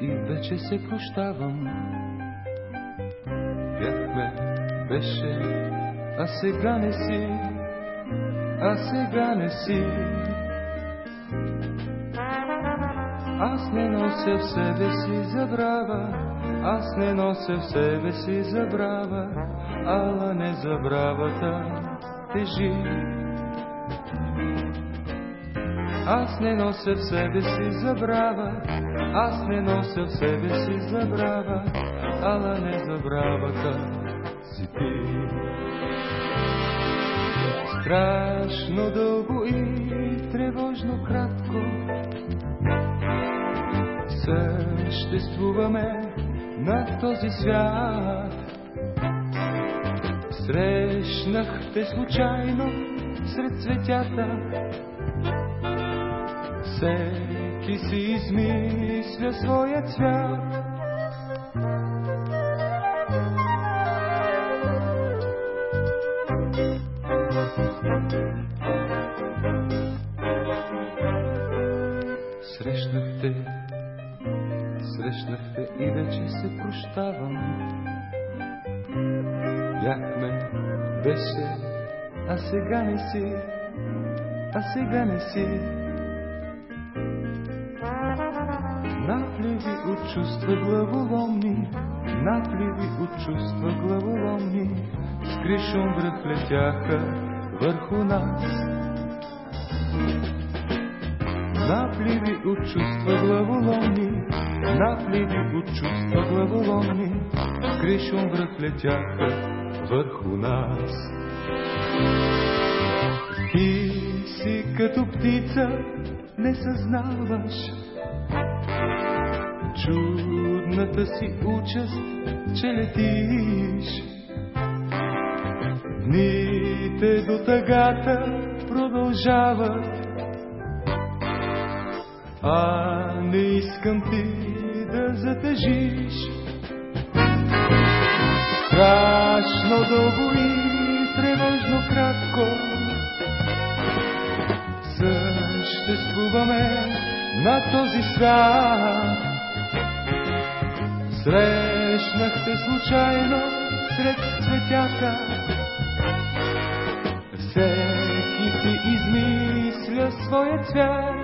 и вече се прощавам. Бяхме, беше, а сега не си, а сега не си. Аз не нося в себе си забрава, аз не нося в себе си забрава, ала не забравата тежи. Аз не нося в себе си забрава, аз не нося в себе си забрава, ала не забравата си ти. Страшно дълго и тревожно кратко съществуваме на този свят. Срещнах те случайно сред цветята, всеки си измисля своя цвят. Срещнахте, срещнахте и вече се прощавам. Бяхме, беше, а сега не си, а сега не си. Чувства главоломни, напливи от чувства главоломни, с кришом връх летяха върху нас. Напливи от чувства главоломни, напливи от чувства главоломни, с кришом връх летяха върху нас. Ти си като птица, не съзнаваш чудната си участ, че летиш. Дните до тъгата продължават, а не искам ти да затежиш. Страшно дълго и тревожно кратко съществуваме на този свят. Срещнахте случайно сред цветята. Всеки си измисля своя цвят.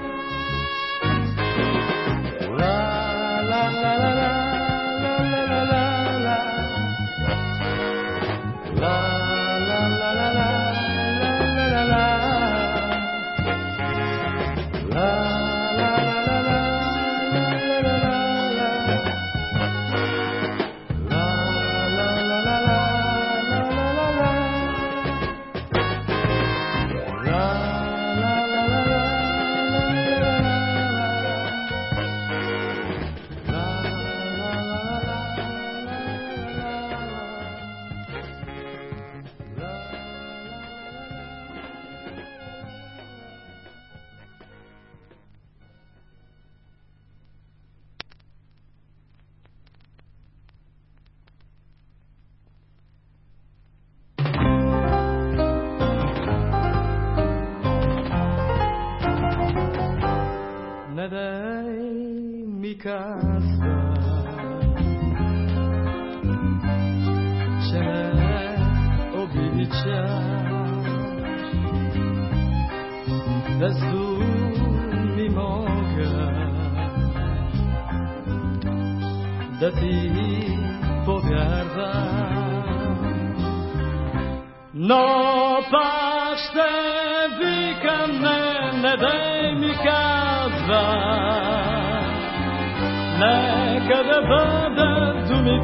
Ла, ла, ла, ла, ла,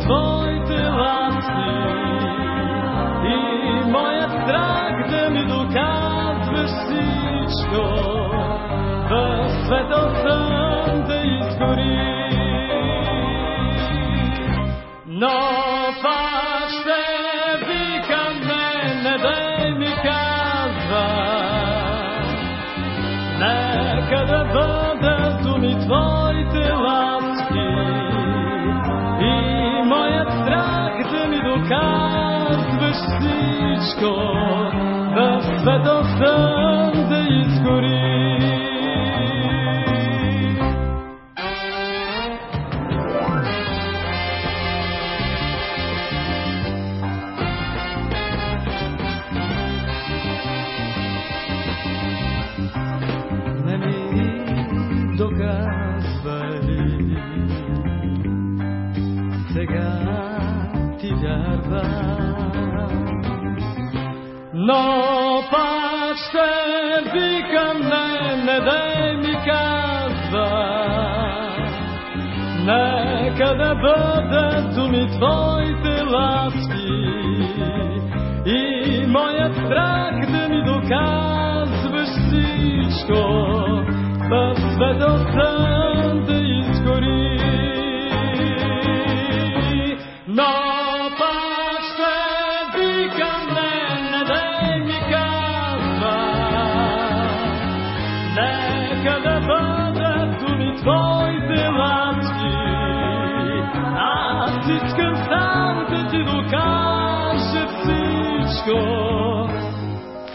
Твоите ласки и моят страх да ми доказваш всичко. В светосан да изгори. Но всичко, в светостта но пак ще викам, не, не дай ми казва. Нека да бъдат думи Твоите ласки и моят страх да ми доказваш всичко в светоста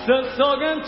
с огън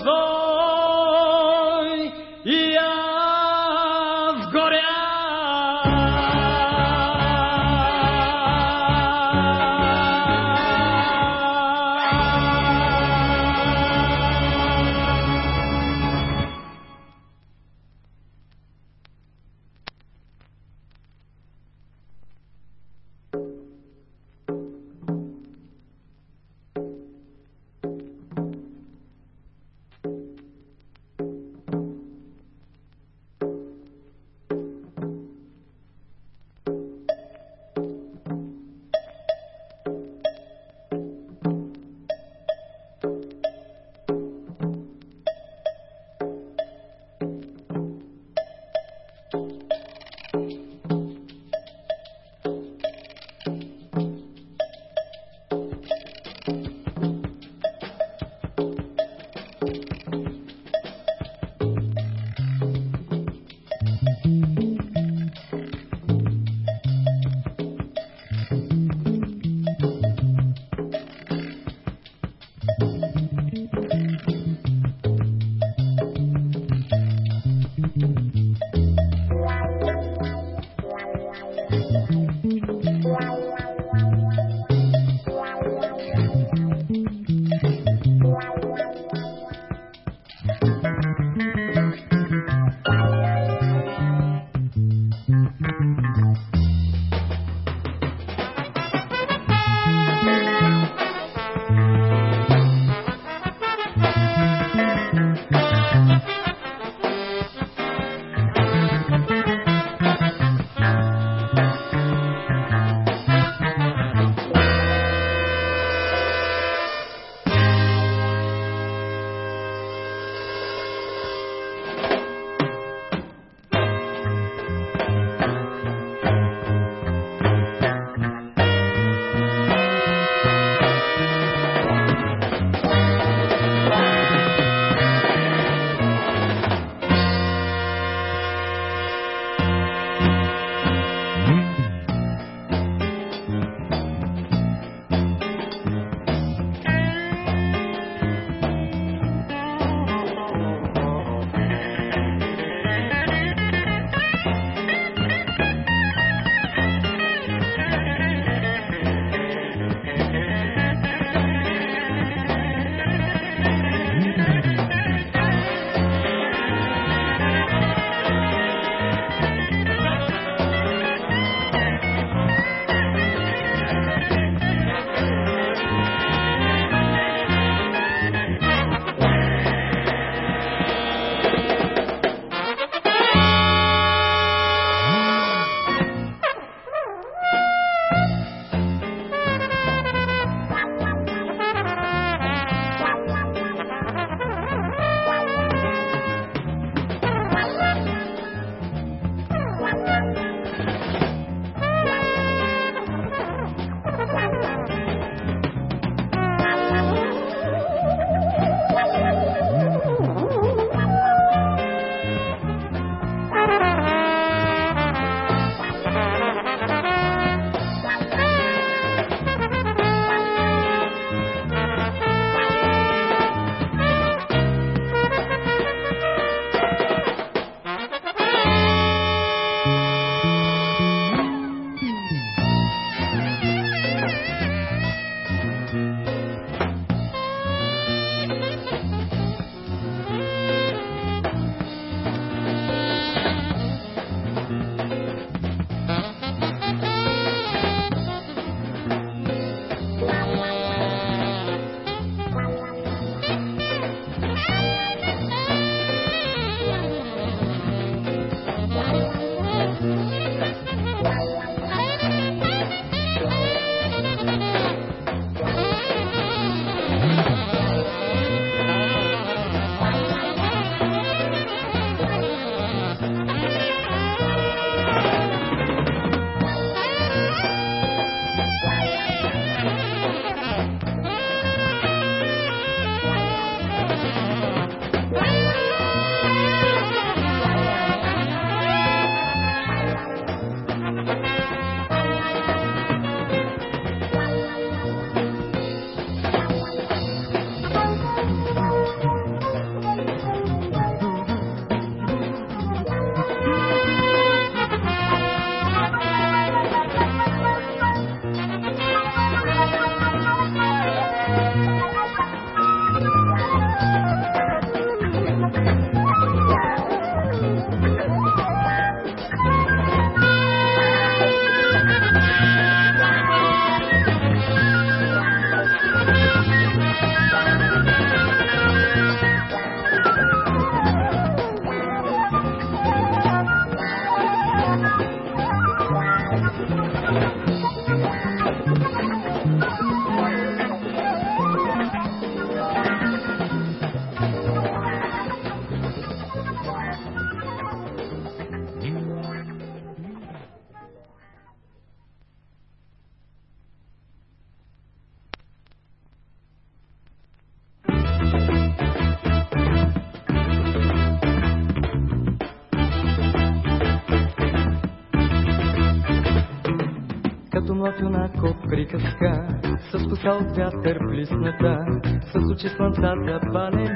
Кал вятър блисната, с очи слънцата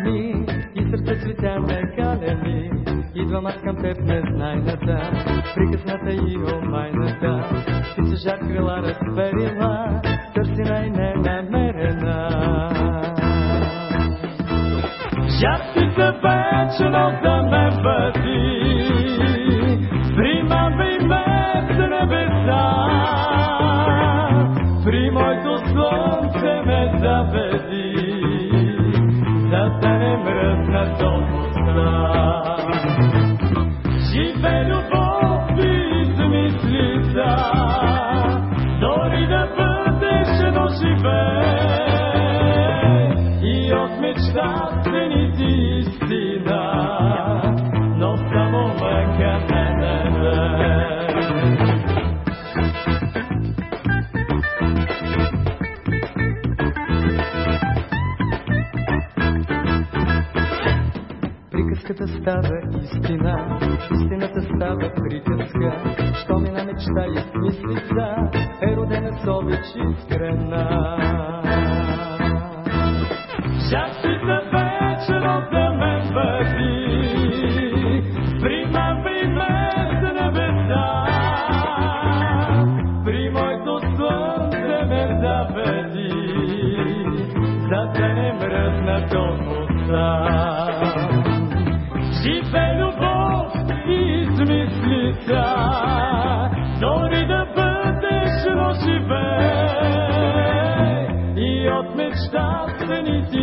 ми, и сърце цветя накалени. Идвам аз към теб незнайната, прикъсната и омайната. Ти си жар крила разперила, търсена и ненамерена. Жартица вечно да ме бъди, примави ме в небеса, при моето слово. She fed Мечта есть мистица, еродена совечица. Seven, eight,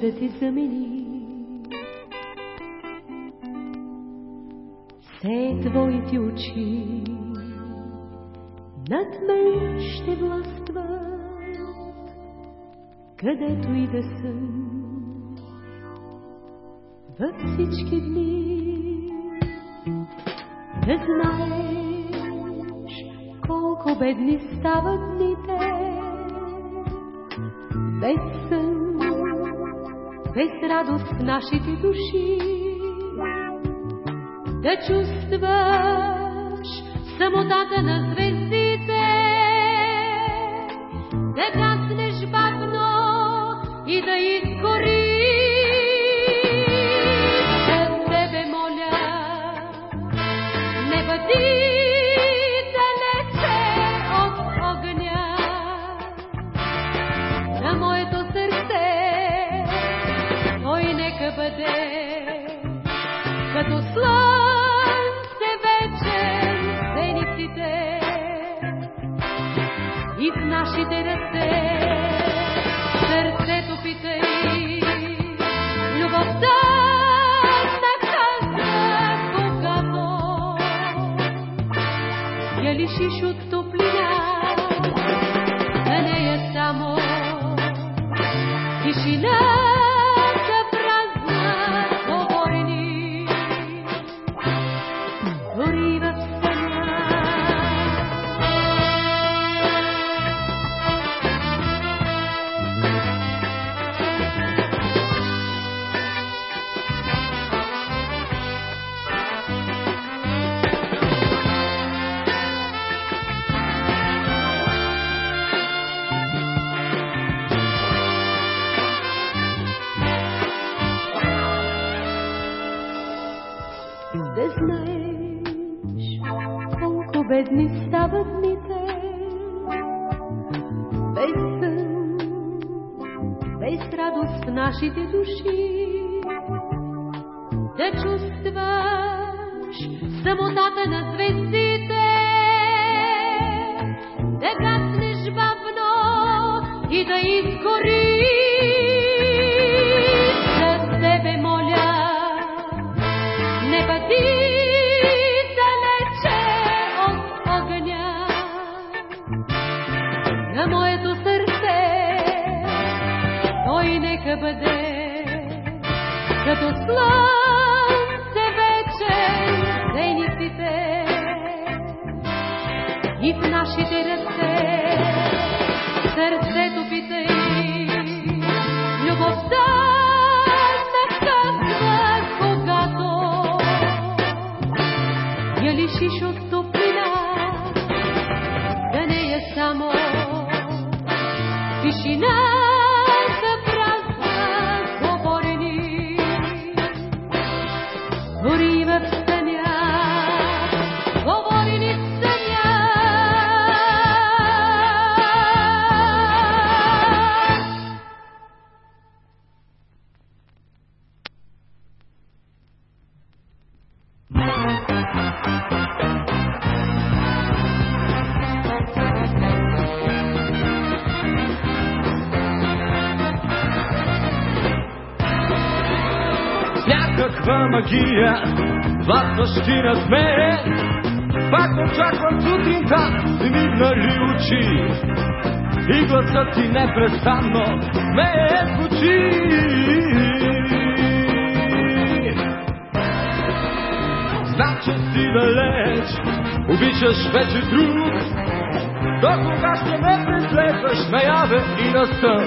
да ти замени. Все твоите очи над мен ще властват, където и да съм във всички дни. Да знаеш колко бедни стават дните, без сън, без радост в нашите души. Да чувстваш самотата на звездите, да гаснеш бавно и да изгориш. Бъде. Като слънце вече зениците и в нашите ръце властващи над мен. Пак очаквам сутринта и мигнали очи. И гласът ти непрестанно ме е в очи. Знам, че си далеч, обичаш вече друг. До кога ще ме преследваш наяве и на сън?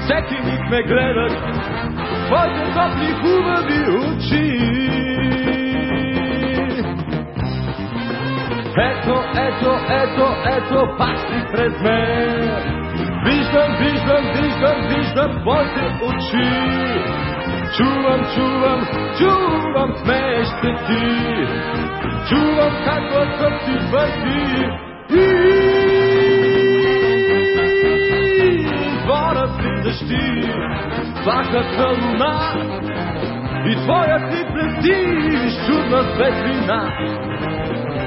Всеки миг ме гледаш твоите топли хубави очи. Ето, ето, ето, ето, пак си пред мен. Виждам, виждам, виждам, виждам твоите очи. Чувам, чувам, чувам смеещите ти. Чувам как гласът ти върти. И двора си защити плахата луна и твоят ти блести чудна светлина.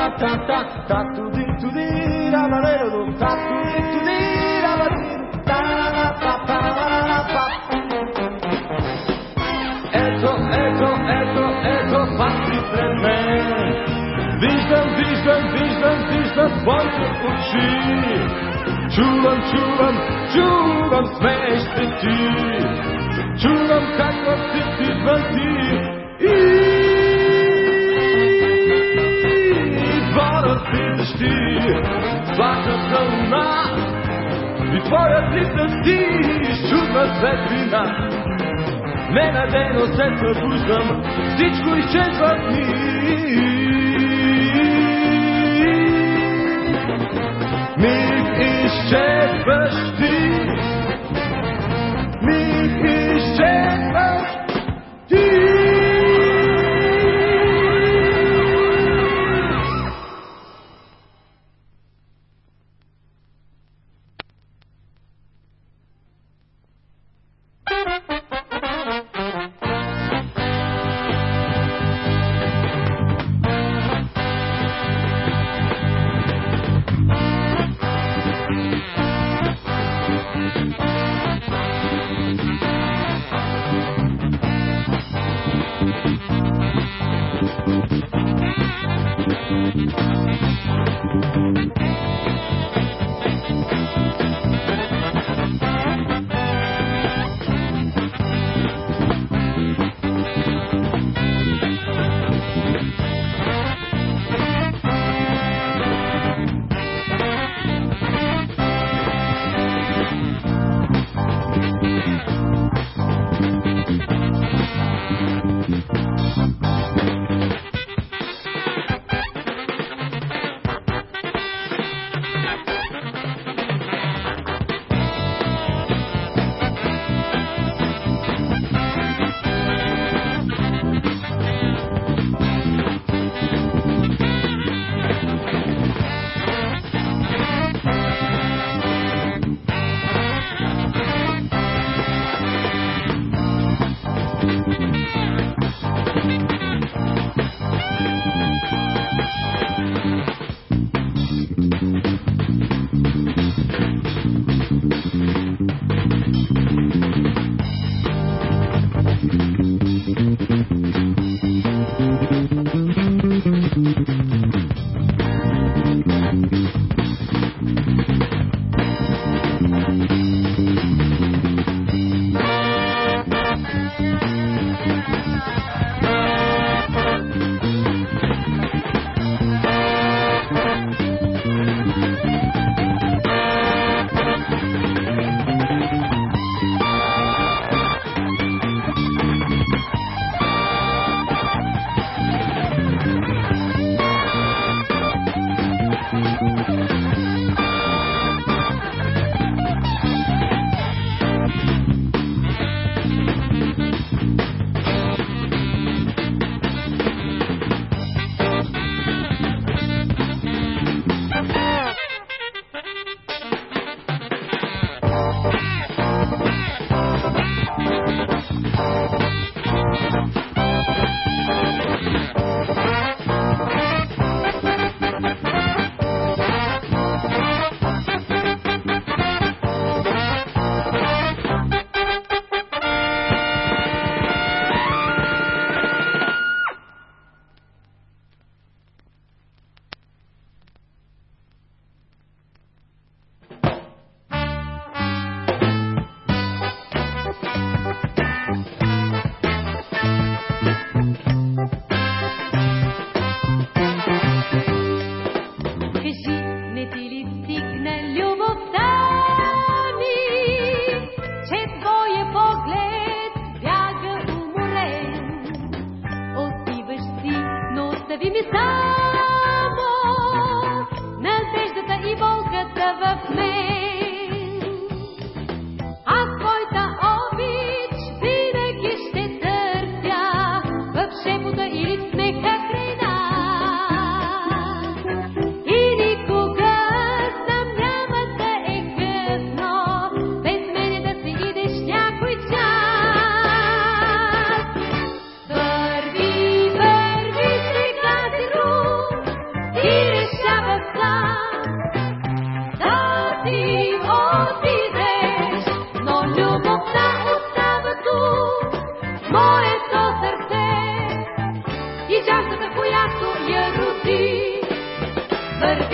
в миг. Ti-da-da-da-da. Ba-do-do-di-di-di-di-da-do-da. Ba-do-do-di-do-di-do-di. Ето, ето, ето, ето, пак си пред мен. Виждам, виждам, виждам, виждам твоите очи. Чувам, чувам, чувам смеещите ти. Чувам как сласката луна. И твоят ли тъсти, чудна светлина. Ненадейно се събуждам, всичко изчезва в миг. Миг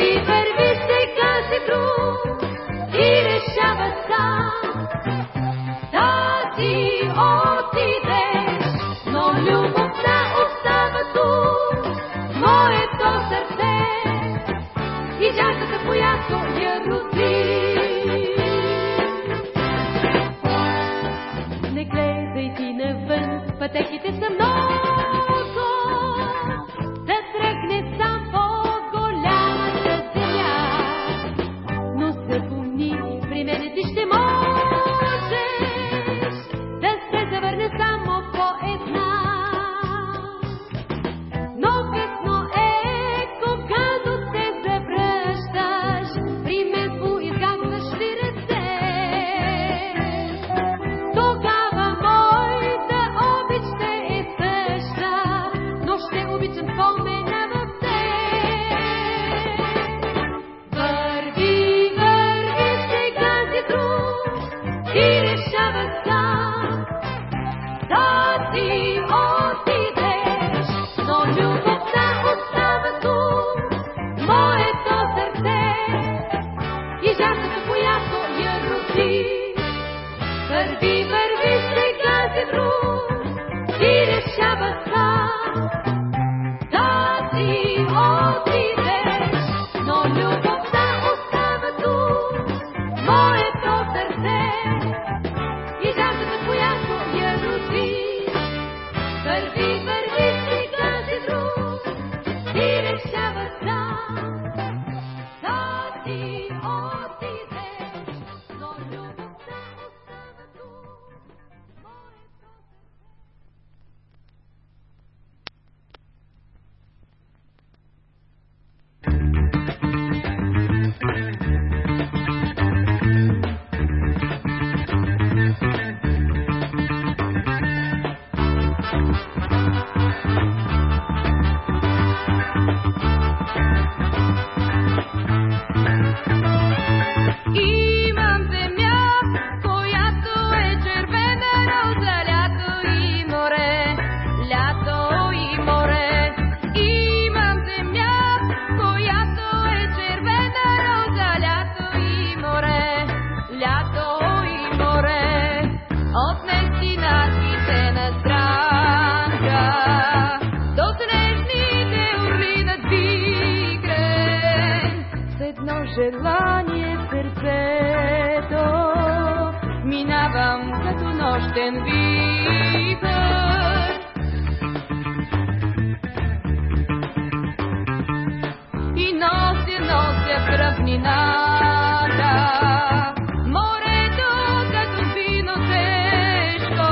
И върви сега си друг и решава сам. Да си отидеш, но любовта остава тук, моето сърце и жаждата, която я роди. планината. Морето като вино тежко,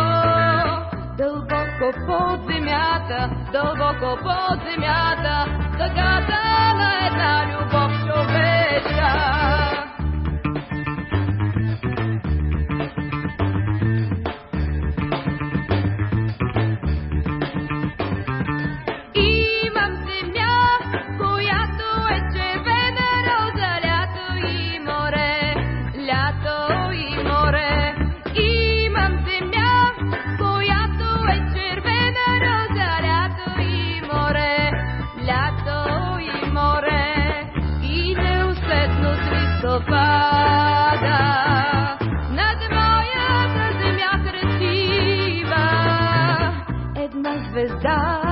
дълбоко под земята, дълбоко под земята, тъгата на една любов човешка. Cause I